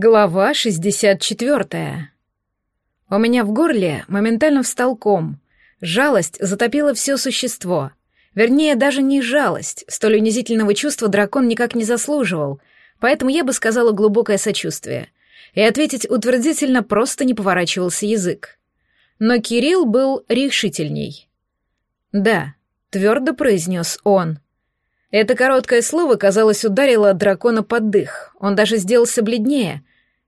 Глава 64. У меня в горле моментально встал ком. Жалость затопила все существо. Вернее, даже не жалость. Столь унизительного чувства дракон никак не заслуживал. Поэтому я бы сказала глубокое сочувствие. И ответить утвердительно просто не поворачивался язык. Но Кирилл был решительней. «Да», — твердо произнес он. Это короткое слово, казалось, ударило дракона под дых. Он даже сделался бледнее,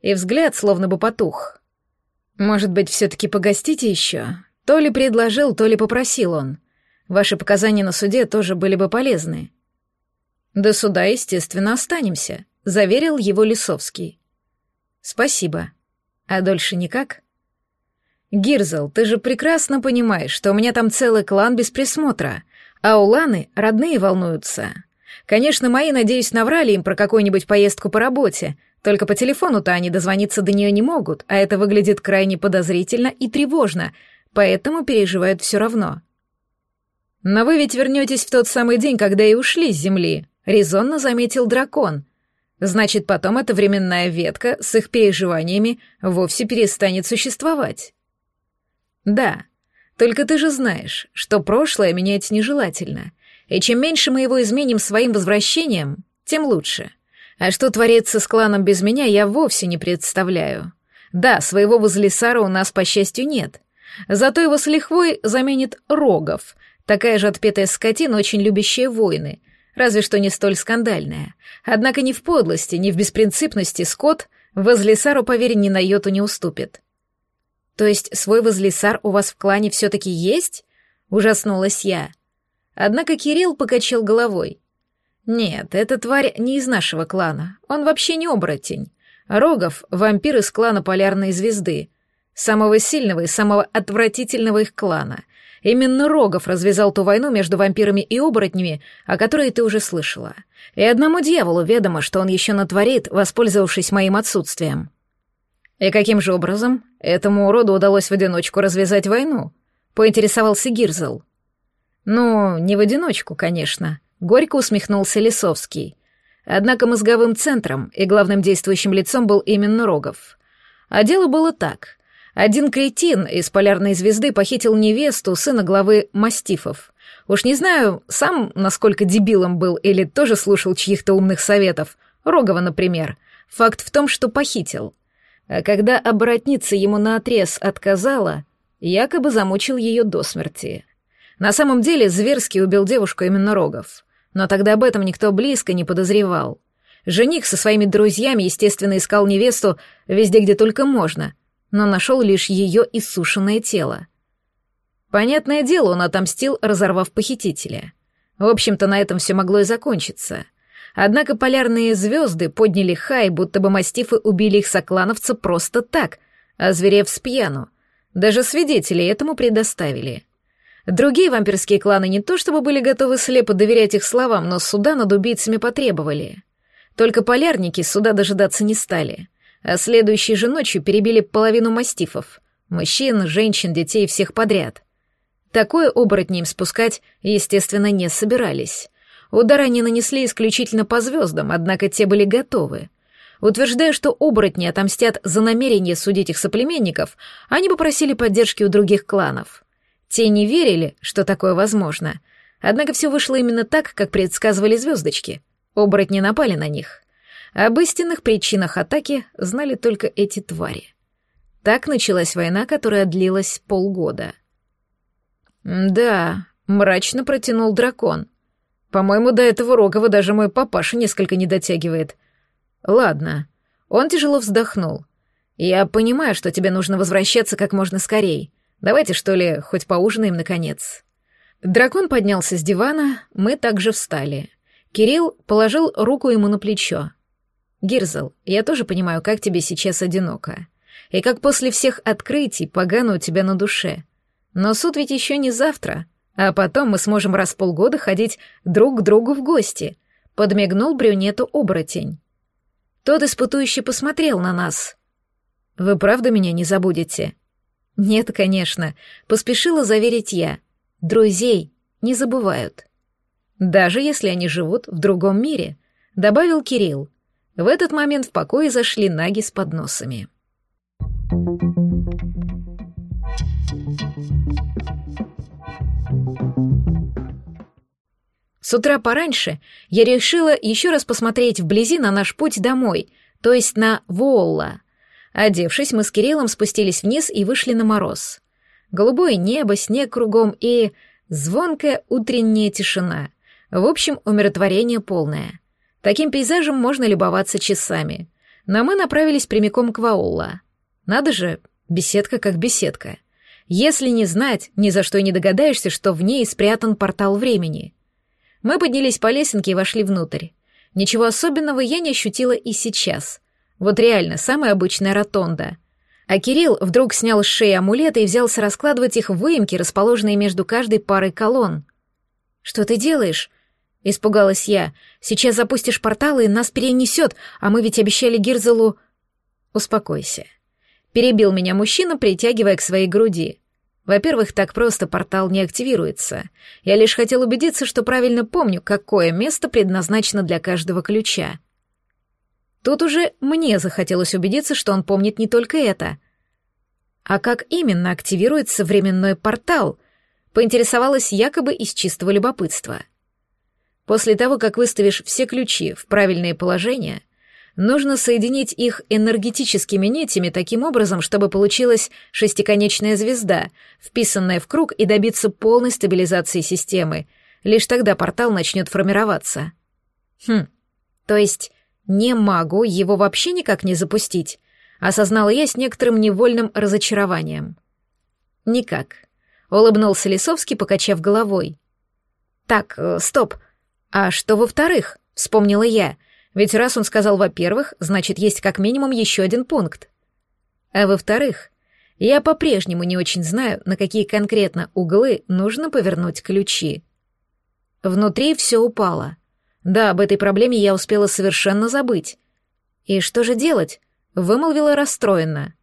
и взгляд словно бы потух. «Может быть, все-таки погостите еще?» То ли предложил, то ли попросил он. Ваши показания на суде тоже были бы полезны. До суда, естественно, останемся, заверил его Лисовский. Спасибо. А дольше никак? Гирзел, ты же прекрасно понимаешь, что у меня там целый клан без присмотра, а у Ланы родные волнуются. Конечно, мои, надеюсь, наврали им про какую-нибудь поездку по работе, только по телефону-то они дозвониться до нее не могут, а это выглядит крайне подозрительно и тревожно, поэтому переживают все равно. Но вы ведь вернетесь в тот самый день, когда и ушли с Земли, резонно заметил дракон. Значит, потом эта временная ветка с их переживаниями вовсе перестанет существовать. Да, только ты же знаешь, что прошлое менять нежелательно, и чем меньше мы его изменим своим возвращением, тем лучше. А что творится с кланом без меня, я вовсе не представляю. Да, своего возле Сара у нас, по счастью, нет. Зато его с лихвой заменит Рогов, такая же отпетая скотина, очень любящая войны, разве что не столь скандальная. Однако ни в подлости, ни в беспринципности Скотт возле Сару, поверь, ни на йоту не уступит. То есть свой возлесар у вас в клане все-таки есть? Ужаснулась я. Однако Кирилл покачал головой. Нет, эта тварь не из нашего клана. Он вообще не оборотень. Рогов — вампир из клана Полярной Звезды. Самого сильного и самого отвратительного их клана. Именно Рогов развязал ту войну между вампирами и оборотнями, о которой ты уже слышала. И одному дьяволу ведомо, что он еще натворит, воспользовавшись моим отсутствием. «И каким же образом этому уроду удалось в одиночку развязать войну?» — поинтересовался Гирзел. «Ну, не в одиночку, конечно», — горько усмехнулся Лисовский. Однако мозговым центром и главным действующим лицом был именно Рогов. А дело было так. Один кретин из полярной звезды похитил невесту сына главы мастифов. Уж не знаю, сам насколько дебилом был или тоже слушал чьих-то умных советов. Рогова, например. Факт в том, что похитил — а когда оборотница ему наотрез отказала, якобы замучил ее до смерти. На самом деле зверски убил девушку именно Рогов. Но тогда об этом никто близко не подозревал. Жених со своими друзьями, естественно, искал невесту везде, где только можно, но нашел лишь ее иссушенное тело. Понятное дело, он отомстил, разорвав похитителя. В общем-то, на этом все могло и закончиться — Однако полярные звезды подняли хай, будто бы мастифы убили их соклановца просто так, озверев с пьяну. Даже свидетелей этому предоставили. Другие вампирские кланы не то чтобы были готовы слепо доверять их словам, но суда над убийцами потребовали. Только полярники суда дожидаться не стали, а следующей же ночью перебили половину мастифов — мужчин, женщин, детей, всех подряд. Такое оборотни им спускать, естественно, не собирались. Удар они нанесли исключительно по звездам, однако те были готовы. Утверждая, что оборотни отомстят за намерение судить их соплеменников, они попросили поддержки у других кланов. Те не верили, что такое возможно. Однако все вышло именно так, как предсказывали звездочки. Оборотни напали на них. Об истинных причинах атаки знали только эти твари. Так началась война, которая длилась полгода. «Да», — мрачно протянул дракон. По-моему, до этого Рогова даже мой папаша несколько не дотягивает. Ладно. Он тяжело вздохнул. Я понимаю, что тебе нужно возвращаться как можно скорее. Давайте, что ли, хоть поужинаем, наконец. Дракон поднялся с дивана, мы также встали. Кирилл положил руку ему на плечо. «Гирзел, я тоже понимаю, как тебе сейчас одиноко. И как после всех открытий погано у тебя на душе. Но суд ведь еще не завтра. А потом мы сможем раз в полгода ходить друг к другу в гости», — подмигнул брюнету оборотень. Тот испытующе посмотрел на нас. «Вы правда меня не забудете?» «Нет, конечно», — поспешила заверить я. «Друзей не забывают». «Даже если они живут в другом мире», — добавил Кирилл. В этот момент в покое зашли наги с подносами. С утра пораньше я решила еще раз посмотреть вблизи на наш путь домой, то есть на Волла. Одевшись, мы с Кириллом спустились вниз и вышли на мороз. Голубое небо, снег кругом и звонкая утренняя тишина. В общем, умиротворение полное. Таким пейзажем можно любоваться часами. Но мы направились прямиком к Ваулла. Надо же, беседка как беседка. Если не знать, ни за что и не догадаешься, что в ней спрятан портал времени. Мы поднялись по лесенке и вошли внутрь. Ничего особенного я не ощутила и сейчас. Вот реально, самая обычная ротонда. А Кирилл вдруг снял с шеи амулеты и взялся раскладывать их в выемки, расположенные между каждой парой колонн. «Что ты делаешь?» — испугалась я. «Сейчас запустишь порталы нас перенесет, а мы ведь обещали Гирзелу...» «Успокойся». Перебил меня мужчина, притягивая к своей груди. Во-первых, так просто портал не активируется. Я лишь хотел убедиться, что правильно помню, какое место предназначено для каждого ключа. Тут уже мне захотелось убедиться, что он помнит не только это. А как именно активируется временной портал? Поинтересовалась якобы из чистого любопытства. После того, как выставишь все ключи в правильные положения, Нужно соединить их энергетическими нитями таким образом, чтобы получилась шестиконечная звезда, вписанная в круг и добиться полной стабилизации системы. Лишь тогда портал начнет формироваться. Хм, то есть не могу его вообще никак не запустить, осознала я с некоторым невольным разочарованием. Никак. Улыбнулся Лисовский, покачав головой. Так, э, стоп. А что во-вторых? Вспомнила я. Ведь раз он сказал «во-первых», значит, есть как минимум еще один пункт. А во-вторых, я по-прежнему не очень знаю, на какие конкретно углы нужно повернуть ключи. Внутри все упало. Да, об этой проблеме я успела совершенно забыть. И что же делать? Вымолвила расстроенно.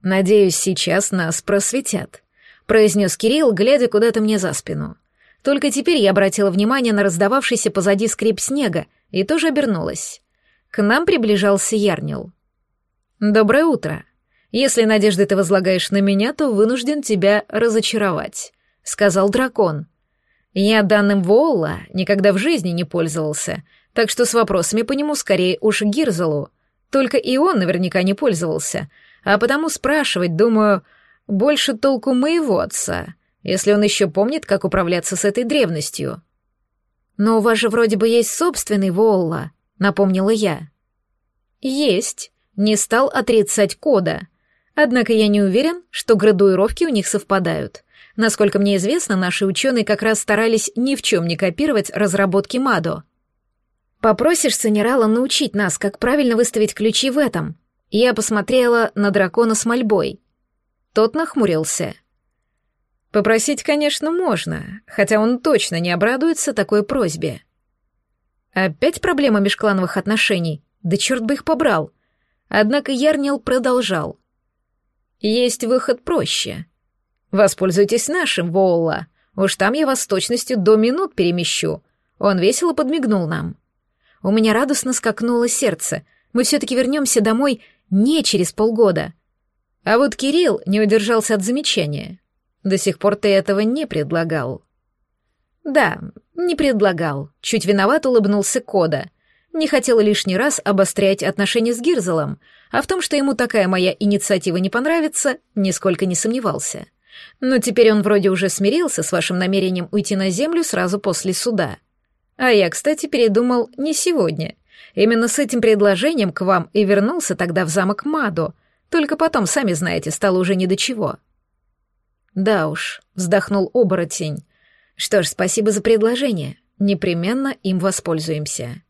Надеюсь, сейчас нас просветят, произнес Кирилл, глядя куда-то мне за спину. Только теперь я обратила внимание на раздававшийся позади скрип снега и тоже обернулась. К нам приближался Ярнил. «Доброе утро. Если надежды ты возлагаешь на меня, то вынужден тебя разочаровать», — сказал дракон. «Я данным Воула никогда в жизни не пользовался, так что с вопросами по нему скорее уж Гирзелу. Только и он наверняка не пользовался, а потому спрашивать, думаю, больше толку моего отца, если он еще помнит, как управляться с этой древностью». «Но у вас же вроде бы есть собственный Волла», — напомнила я. «Есть», — не стал отрицать кода. Однако я не уверен, что градуировки у них совпадают. Насколько мне известно, наши ученые как раз старались ни в чем не копировать разработки МАДО. «Попросишь Санерала научить нас, как правильно выставить ключи в этом?» Я посмотрела на дракона с мольбой. Тот нахмурился — Попросить, конечно, можно, хотя он точно не обрадуется такой просьбе. Опять проблема межклановых отношений, да черт бы их побрал. Однако Ярнил продолжал. Есть выход проще. Воспользуйтесь нашим, Волла. Уж там я вас с точностью до минут перемещу. Он весело подмигнул нам. У меня радостно скакнуло сердце. Мы все-таки вернемся домой не через полгода. А вот Кирилл не удержался от замечания. До сих пор ты этого не предлагал. Да, не предлагал. Чуть виноват улыбнулся Кода. Не хотел лишний раз обострять отношения с Гирзелом, а в том, что ему такая моя инициатива не понравится, нисколько не сомневался. Но теперь он вроде уже смирился с вашим намерением уйти на землю сразу после суда. А я, кстати, передумал не сегодня. Именно с этим предложением к вам и вернулся тогда в замок Мадо. Только потом, сами знаете, стало уже не до чего. Да уж, вздохнул оборотень. Что ж, спасибо за предложение. Непременно им воспользуемся.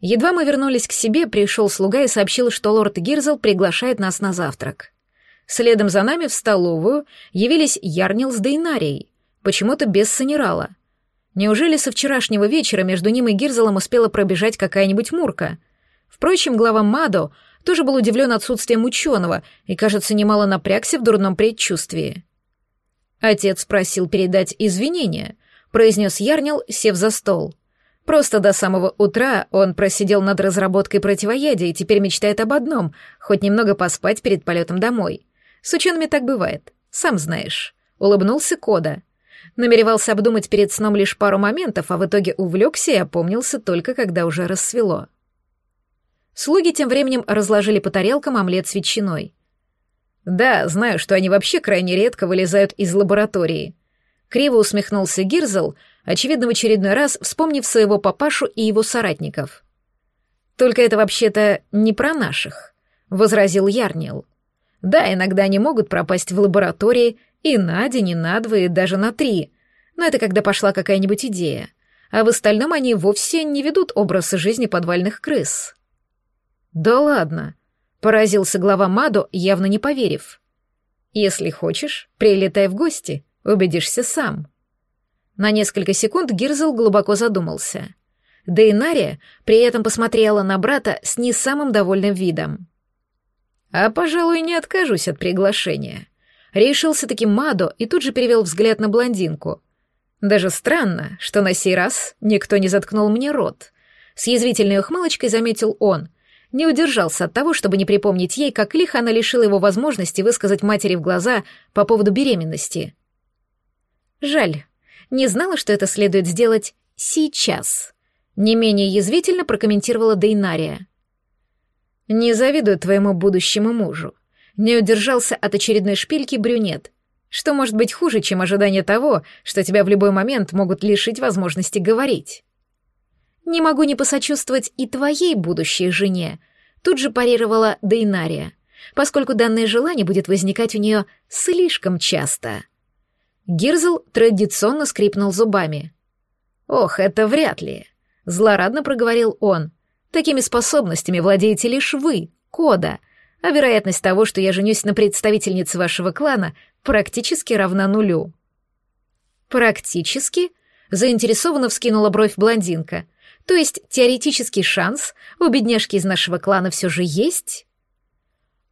Едва мы вернулись к себе, пришел слуга и сообщил, что лорд Гирзел приглашает нас на завтрак. Следом за нами в столовую явились Ярнил с Дейнарией, почему-то без санерала. Неужели со вчерашнего вечера между ним и Гирзелом успела пробежать какая-нибудь мурка? Впрочем, глава Мадо тоже был удивлен отсутствием ученого и, кажется, немало напрягся в дурном предчувствии. Отец просил передать извинения, произнес Ярнил, сев за стол. Просто до самого утра он просидел над разработкой противоядия и теперь мечтает об одном — хоть немного поспать перед полетом домой. С учеными так бывает, сам знаешь. Улыбнулся Кода. Намеревался обдумать перед сном лишь пару моментов, а в итоге увлекся и опомнился только когда уже рассвело. Слуги тем временем разложили по тарелкам омлет с ветчиной. «Да, знаю, что они вообще крайне редко вылезают из лаборатории». Криво усмехнулся Гирзл, очевидно, в очередной раз вспомнив своего папашу и его соратников. «Только это вообще-то не про наших», — возразил Ярнил. «Да, иногда они могут пропасть в лаборатории и на день, и на два, и даже на три, но это когда пошла какая-нибудь идея, а в остальном они вовсе не ведут образ жизни подвальных крыс». «Да ладно», — поразился глава Мадо, явно не поверив. «Если хочешь, прилетай в гости, убедишься сам». На несколько секунд Гирзел глубоко задумался. Дейнария при этом посмотрела на брата с не самым довольным видом. «А, пожалуй, не откажусь от приглашения». Решился-таки Мадо и тут же перевел взгляд на блондинку. Даже странно, что на сей раз никто не заткнул мне рот. С язвительной ухмылочкой заметил он — не удержался от того, чтобы не припомнить ей, как лихо она лишила его возможности высказать матери в глаза по поводу беременности. Жаль, не знала, что это следует сделать сейчас. Не менее язвительно прокомментировала Дейнария. «Не завидую твоему будущему мужу». Не удержался от очередной шпильки брюнет. Что может быть хуже, чем ожидание того, что тебя в любой момент могут лишить возможности говорить? Не могу не посочувствовать и твоей будущей жене, тут же парировала Дейнария, поскольку данное желание будет возникать у нее слишком часто. Гирзл традиционно скрипнул зубами. «Ох, это вряд ли», — злорадно проговорил он. «Такими способностями владеете лишь вы, Кода, а вероятность того, что я женюсь на представительнице вашего клана, практически равна нулю». «Практически?» — заинтересованно вскинула бровь блондинка. То есть теоретический шанс у бедняжки из нашего клана все же есть?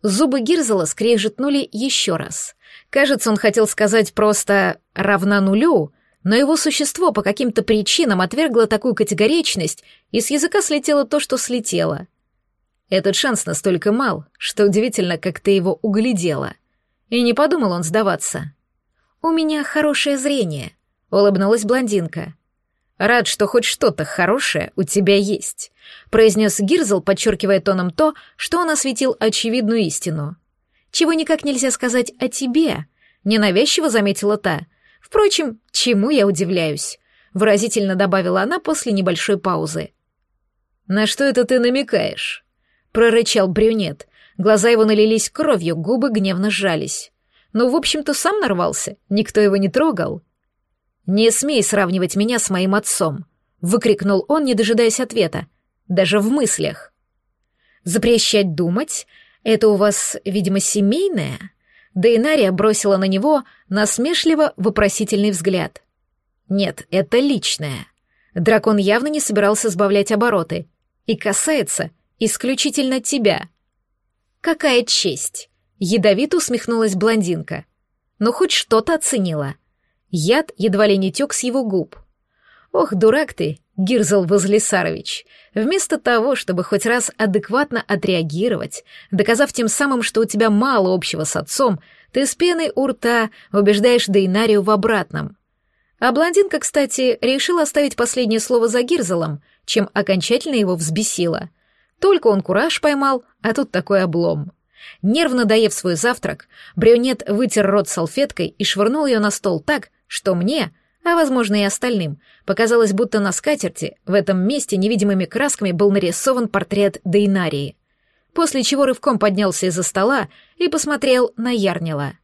Зубы Гирзела скрежетнули еще раз. Кажется, он хотел сказать просто «равна нулю», но его существо по каким-то причинам отвергло такую категоричность, и с языка слетело то, что слетело. Этот шанс настолько мал, что удивительно, как ты его углядела. И не подумал он сдаваться. «У меня хорошее зрение», — улыбнулась блондинка. «Рад, что хоть что-то хорошее у тебя есть», — произнес Гирзл, подчеркивая тоном то, что он осветил очевидную истину. «Чего никак нельзя сказать о тебе», — ненавязчиво заметила та. «Впрочем, чему я удивляюсь?» — выразительно добавила она после небольшой паузы. «На что это ты намекаешь?» — прорычал брюнет. Глаза его налились кровью, губы гневно сжались. «Ну, в общем-то, сам нарвался, никто его не трогал». «Не смей сравнивать меня с моим отцом», — выкрикнул он, не дожидаясь ответа, даже в мыслях. «Запрещать думать? Это у вас, видимо, семейное?» Дейнария бросила на него насмешливо вопросительный взгляд. «Нет, это личное». Дракон явно не собирался сбавлять обороты. «И касается исключительно тебя». «Какая честь!» — ядовито усмехнулась блондинка. «Но хоть что-то оценила». Яд едва ли не тек с его губ. «Ох, дурак ты, Гирзл Возлисарович! Вместо того, чтобы хоть раз адекватно отреагировать, доказав тем самым, что у тебя мало общего с отцом, ты с пеной у рта убеждаешь Дейнарию в обратном. А блондинка, кстати, решила оставить последнее слово за Гирзелом, чем окончательно его взбесила. Только он кураж поймал, а тут такой облом. Нервно доев свой завтрак, брюнет вытер рот салфеткой и швырнул ее на стол так, что мне, а возможно и остальным, показалось, будто на скатерти в этом месте невидимыми красками был нарисован портрет Дейнарии. После чего рывком поднялся из-за стола и посмотрел на Ярнила.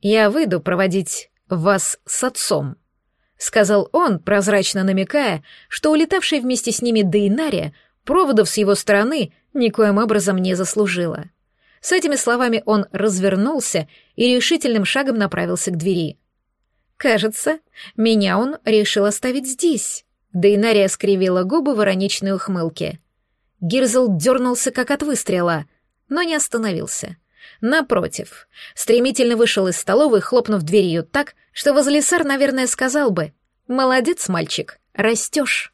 «Я выйду проводить вас с отцом», — сказал он, прозрачно намекая, что улетавшая вместе с ними Дейнария проводов с его стороны никоим образом не заслужила. С этими словами он развернулся и решительным шагом направился к двери. Кажется, меня он решил оставить здесь. Дейнария скривила губы в ироничной ухмылке. Гирзл дернулся, как от выстрела, но не остановился. Напротив, стремительно вышел из столовой, хлопнув дверью так, что возлесар, наверное, сказал бы «Молодец, мальчик, растешь».